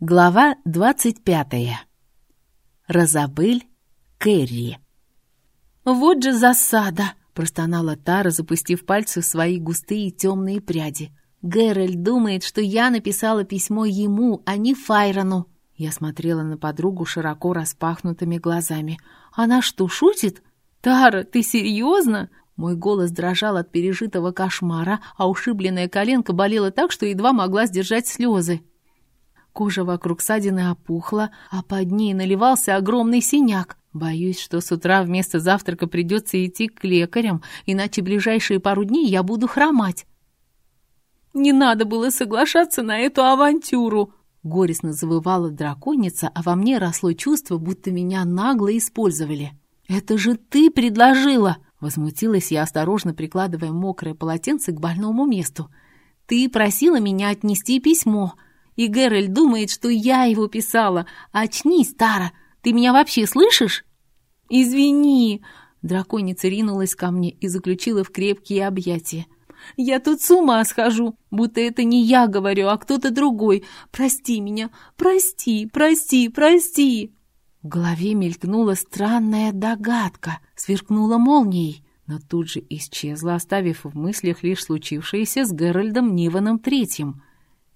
Глава двадцать пятая. Розабель Кэрри. «Вот же засада!» — простонала Тара, запустив пальцы в свои густые темные пряди. «Гэральт думает, что я написала письмо ему, а не Файрону!» Я смотрела на подругу широко распахнутыми глазами. «Она что, шутит? Тара, ты серьезно?» Мой голос дрожал от пережитого кошмара, а ушибленная коленка болела так, что едва могла сдержать слезы. Кожа вокруг ссадины опухла, а под ней наливался огромный синяк. Боюсь, что с утра вместо завтрака придется идти к лекарям, иначе ближайшие пару дней я буду хромать. «Не надо было соглашаться на эту авантюру!» Горестно завывала драконица, а во мне росло чувство, будто меня нагло использовали. «Это же ты предложила!» Возмутилась я, осторожно прикладывая мокрое полотенце к больному месту. «Ты просила меня отнести письмо!» И Геральт думает, что я его писала. Очнись, Тара, ты меня вообще слышишь? Извини. Драконица ринулась ко мне и заключила в крепкие объятия. Я тут с ума схожу, будто это не я говорю, а кто-то другой. Прости меня, прости, прости, прости. В голове мелькнула странная догадка, сверкнула молнией, но тут же исчезла, оставив в мыслях лишь случившееся с Геральдом Ниваном Третьим.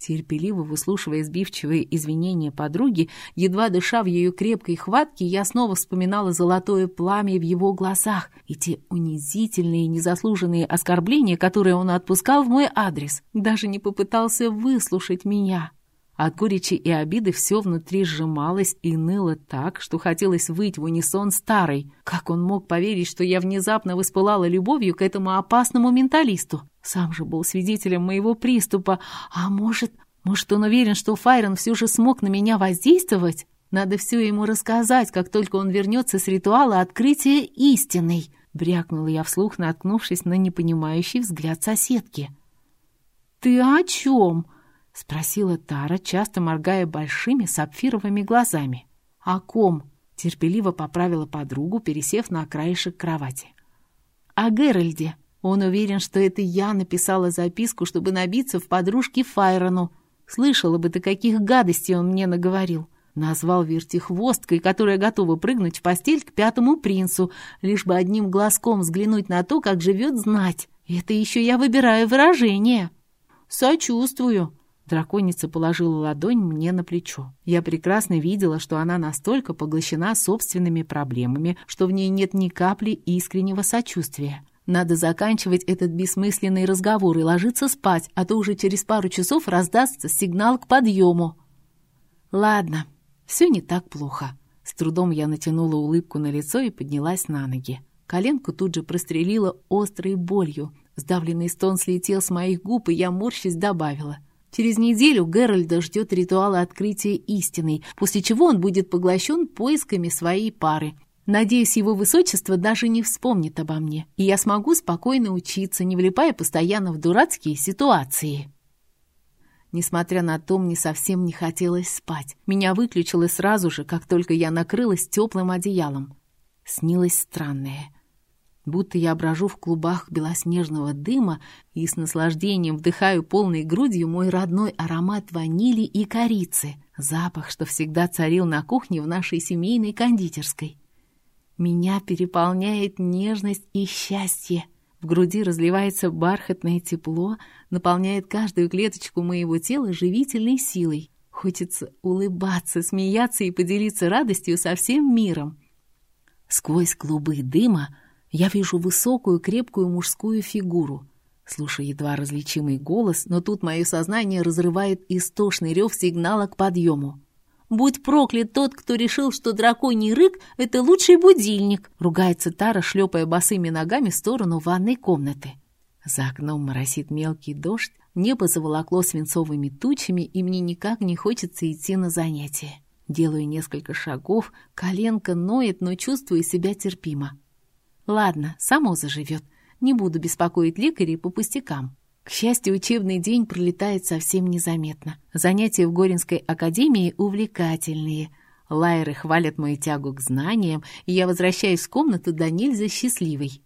Терпеливо выслушивая сбивчивые извинения подруги, едва дыша в ее крепкой хватке, я снова вспоминала золотое пламя в его глазах и те унизительные, незаслуженные оскорбления, которые он отпускал в мой адрес. Даже не попытался выслушать меня. От горечи и обиды все внутри сжималось и ныло так, что хотелось выйти в унисон старой. Как он мог поверить, что я внезапно воспылала любовью к этому опасному менталисту? Сам же был свидетелем моего приступа. А может, может он уверен, что Файрон все же смог на меня воздействовать? Надо все ему рассказать, как только он вернется с ритуала открытия истинной. Брякнула я вслух, наткнувшись на непонимающий взгляд соседки. «Ты о чем?» — спросила Тара, часто моргая большими сапфировыми глазами. «О ком?» — терпеливо поправила подругу, пересев на краешек кровати. «О Геральде. Он уверен, что это я написала записку, чтобы набиться в подружке Файрону. Слышала бы ты, каких гадостей он мне наговорил. Назвал вертихвосткой, которая готова прыгнуть в постель к пятому принцу, лишь бы одним глазком взглянуть на то, как живет знать. Это еще я выбираю выражение». «Сочувствую», Драконица положила ладонь мне на плечо. Я прекрасно видела, что она настолько поглощена собственными проблемами, что в ней нет ни капли искреннего сочувствия. Надо заканчивать этот бессмысленный разговор и ложиться спать, а то уже через пару часов раздастся сигнал к подъему. Ладно, все не так плохо. С трудом я натянула улыбку на лицо и поднялась на ноги. Коленку тут же прострелила острой болью. Сдавленный стон слетел с моих губ, и я, морщись, добавила — Через неделю Геральда ждет ритуал открытия истины, после чего он будет поглощен поисками своей пары. Надеюсь, его высочество даже не вспомнит обо мне, и я смогу спокойно учиться, не влипая постоянно в дурацкие ситуации. Несмотря на то, мне совсем не хотелось спать. Меня выключило сразу же, как только я накрылась теплым одеялом. Снилось странное — будто я брожу в клубах белоснежного дыма и с наслаждением вдыхаю полной грудью мой родной аромат ванили и корицы, запах, что всегда царил на кухне в нашей семейной кондитерской. Меня переполняет нежность и счастье. В груди разливается бархатное тепло, наполняет каждую клеточку моего тела живительной силой. Хочется улыбаться, смеяться и поделиться радостью со всем миром. Сквозь клубы дыма я вижу высокую, крепкую мужскую фигуру. Слушаю едва различимый голос, но тут мое сознание разрывает истошный рев сигнала к подъему. «Будь проклят тот, кто решил, что драконий рык — это лучший будильник!» — ругается Тара, шлепая босыми ногами в сторону ванной комнаты. За окном моросит мелкий дождь, небо заволокло свинцовыми тучами, и мне никак не хочется идти на занятия. Делаю несколько шагов, коленка ноет, но чувствую себя терпимо. Ладно, само заживет. Не буду беспокоить лекарей по пустякам. К счастью, учебный день пролетает совсем незаметно. Занятия в Горинской академии увлекательные. Лайеры хвалят мою тягу к знаниям, и я возвращаюсь в комнату до нельзя счастливой.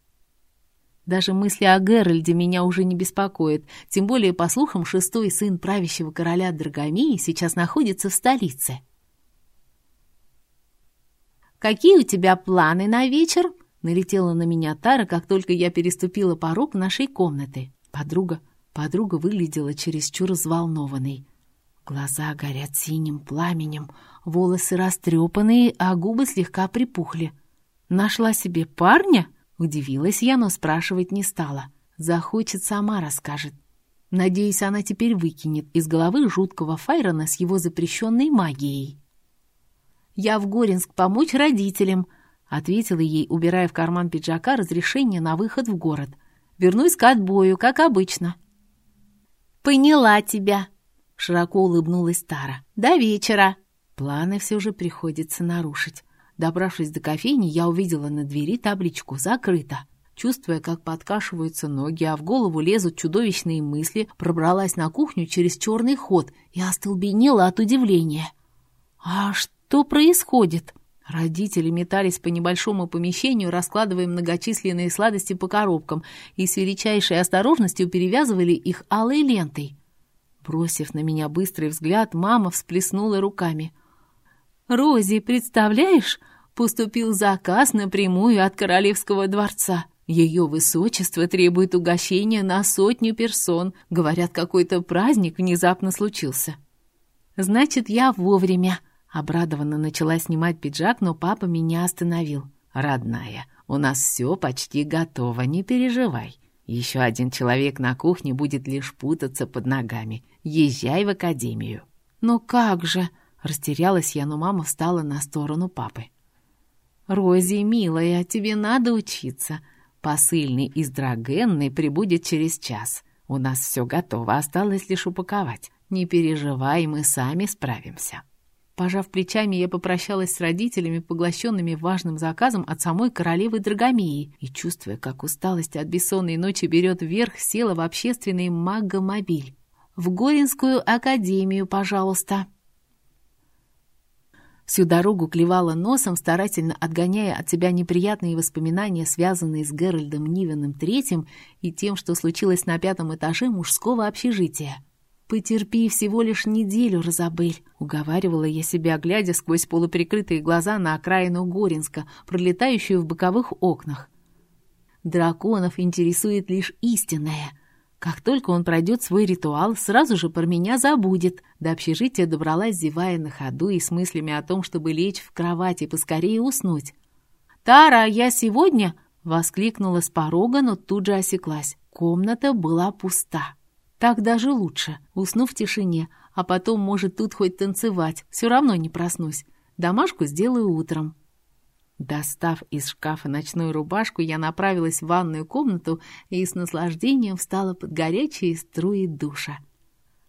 Даже мысли о Геральде меня уже не беспокоят, тем более, по слухам, шестой сын правящего короля Драгомеи сейчас находится в столице. «Какие у тебя планы на вечер?» Налетела на меня Тара, как только я переступила порог нашей комнаты. Подруга, подруга выглядела чересчур взволнованной. Глаза горят синим пламенем, волосы растрепанные, а губы слегка припухли. «Нашла себе парня?» Удивилась я, но спрашивать не стала. Захочет, сама расскажет. Надеюсь, она теперь выкинет из головы жуткого Файрона с его запрещенной магией. «Я в Горинск помочь родителям», — ответила ей, убирая в карман пиджака разрешение на выход в город. «Вернусь к отбою, как обычно». «Поняла тебя», — широко улыбнулась Тара. «До вечера». Планы все же приходится нарушить. Добравшись до кофейни, я увидела на двери табличку «Закрыто». Чувствуя, как подкашиваются ноги, а в голову лезут чудовищные мысли, пробралась на кухню через черный ход и остолбенела от удивления. «А что происходит?» Родители метались по небольшому помещению, раскладывая многочисленные сладости по коробкам, и с величайшей осторожностью перевязывали их алой лентой. Бросив на меня быстрый взгляд, мама всплеснула руками — «Рози, представляешь, поступил заказ напрямую от королевского дворца. Ее высочество требует угощения на сотню персон. Говорят, какой-то праздник внезапно случился». «Значит, я вовремя». Обрадованно начала снимать пиджак, но папа меня остановил. «Родная, у нас все почти готово, не переживай. Еще один человек на кухне будет лишь путаться под ногами. Езжай в академию». «Но как же?» Растерялась я, но мама встала на сторону папы. «Рози, милая, тебе надо учиться. Посыльный из Драгенны прибудет через час. У нас все готово, осталось лишь упаковать. Не переживай, мы сами справимся». Пожав плечами, я попрощалась с родителями, поглощенными важным заказом от самой королевы Драгомеи, и, чувствуя, как усталость от бессонной ночи берет вверх, села в общественный магомобиль. «В Горинскую академию, пожалуйста», Всю дорогу клевала носом, старательно отгоняя от себя неприятные воспоминания, связанные с Геральдом Нивеном Третьим и тем, что случилось на пятом этаже мужского общежития. «Потерпи всего лишь неделю, Розабель», — уговаривала я себя, глядя сквозь полуприкрытые глаза на окраину Горинска, пролетающую в боковых окнах. «Драконов интересует лишь истинное», — как только он пройдет свой ритуал, сразу же про меня забудет. До общежития добралась, зевая на ходу и с мыслями о том, чтобы лечь в кровать и поскорее уснуть. «Тара, я сегодня...» — воскликнула с порога, но тут же осеклась. Комната была пуста. Так даже лучше, усну в тишине, а потом, может, тут хоть танцевать, все равно не проснусь. Домашку сделаю утром. Достав из шкафа ночную рубашку, я направилась в ванную комнату и с наслаждением встала под горячие струи душа.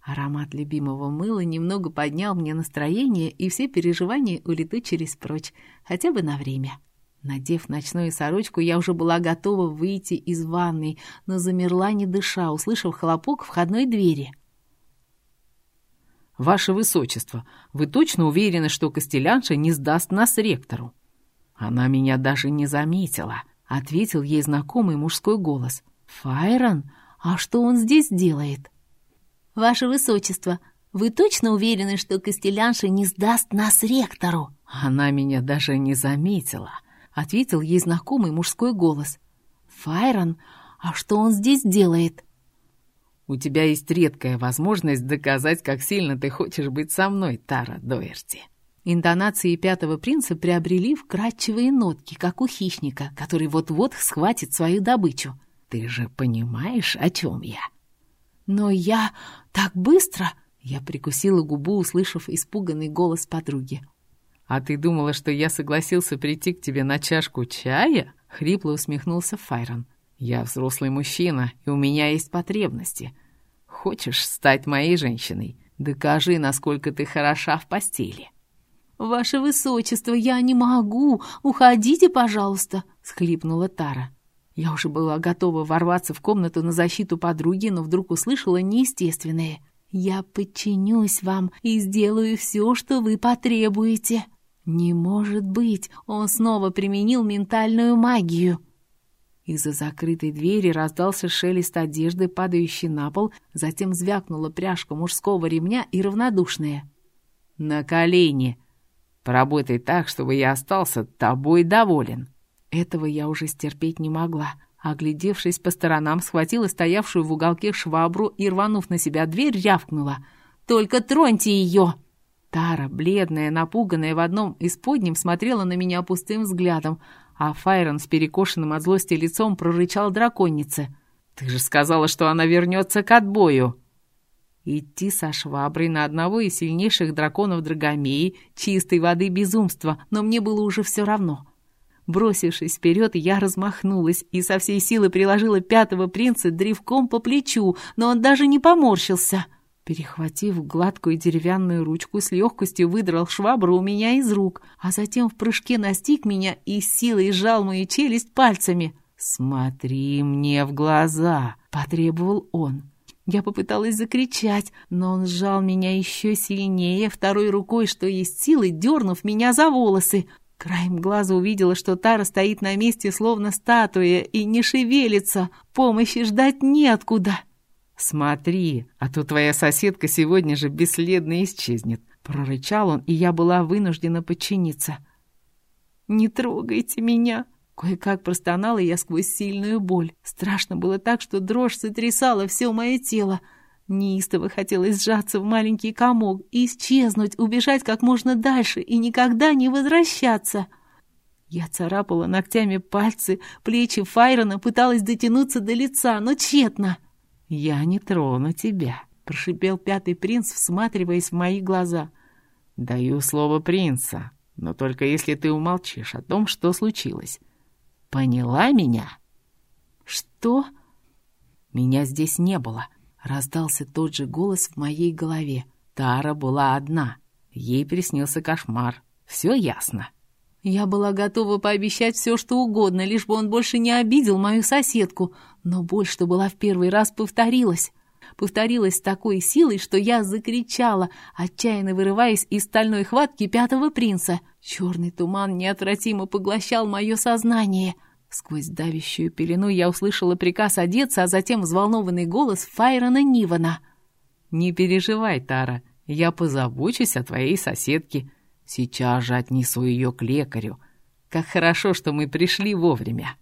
Аромат любимого мыла немного поднял мне настроение, и все переживания улетучились прочь, хотя бы на время. Надев ночную сорочку, я уже была готова выйти из ванной, но замерла не дыша, услышав хлопок входной двери. «Ваше Высочество, вы точно уверены, что Костелянша не сдаст нас ректору?» «Она меня даже не заметила», — ответил ей знакомый мужской голос. «Файрон? А что он здесь делает?» «Ваше Высочество, вы точно уверены, что Костелянша не сдаст нас ректору?» «Она меня даже не заметила», — ответил ей знакомый мужской голос. «Файрон? А что он здесь делает?» «У тебя есть редкая возможность доказать, как сильно ты хочешь быть со мной, Тара Доерти». Интонации пятого принца приобрели вкрадчивые нотки, как у хищника, который вот-вот схватит свою добычу. «Ты же понимаешь, о чем я?» «Но я... так быстро...» Я прикусила губу, услышав испуганный голос подруги. «А ты думала, что я согласился прийти к тебе на чашку чая?» — хрипло усмехнулся Файрон. «Я взрослый мужчина, и у меня есть потребности. Хочешь стать моей женщиной? Докажи, насколько ты хороша в постели». «Ваше высочество, я не могу! Уходите, пожалуйста!» — схлипнула Тара. Я уже была готова ворваться в комнату на защиту подруги, но вдруг услышала неестественное. «Я подчинюсь вам и сделаю все, что вы потребуете». «Не может быть! Он снова применил ментальную магию!» Из-за закрытой двери раздался шелест одежды, падающий на пол, затем звякнула пряжка мужского ремня и равнодушная. «На колени! Поработай так, чтобы я остался тобой доволен!» Этого я уже стерпеть не могла. Оглядевшись по сторонам, схватила стоявшую в уголке швабру и, рванув на себя дверь, рявкнула. «Только троньте ее!» Тара, бледная, напуганная в одном из подним, смотрела на меня пустым взглядом, а Файрон с перекошенным от злости лицом прорычал драконице. «Ты же сказала, что она вернется к отбою!» Идти со шваброй на одного из сильнейших драконов Драгомеи — чистой воды безумство, но мне было уже все равно. Бросившись вперед, я размахнулась и со всей силы приложила пятого принца древком по плечу, но он даже не поморщился. Перехватив гладкую деревянную ручку, с легкостью выдрал швабру у меня из рук, а затем в прыжке настиг меня и силой сжал мою челюсть пальцами. «Смотри мне в глаза!» — потребовал он. Я попыталась закричать, но он сжал меня еще сильнее, второй рукой, что есть силы, дернув меня за волосы. Краем глаза увидела, что Тара стоит на месте, словно статуя, и не шевелится. Помощи ждать неоткуда. «Смотри, а то твоя соседка сегодня же бесследно исчезнет», — прорычал он, и я была вынуждена подчиниться. «Не трогайте меня!» Кое-как простонала я сквозь сильную боль. Страшно было так, что дрожь сотрясала все мое тело. Неистово хотелось сжаться в маленький комок исчезнуть, убежать как можно дальше и никогда не возвращаться. Я царапала ногтями пальцы, плечи Файрона, пыталась дотянуться до лица, но тщетно. «Я не трону тебя», — прошипел пятый принц, всматриваясь в мои глаза. «Даю слово принца, но только если ты умолчишь о том, что случилось. Поняла меня?» «Что?» «Меня здесь не было», — раздался тот же голос в моей голове. Тара была одна. Ей приснился кошмар. Все ясно. Я была готова пообещать все, что угодно, лишь бы он больше не обидел мою соседку. Но боль, что была в первый раз, повторилась. Повторилась с такой силой, что я закричала, отчаянно вырываясь из стальной хватки пятого принца. Черный туман неотвратимо поглощал мое сознание. Сквозь давящую пелену я услышала приказ одеться, а затем взволнованный голос Файрона Нивана. «Не переживай, Тара, я позабочусь о твоей соседке. Сейчас же отнесу ее к лекарю. Как хорошо, что мы пришли вовремя.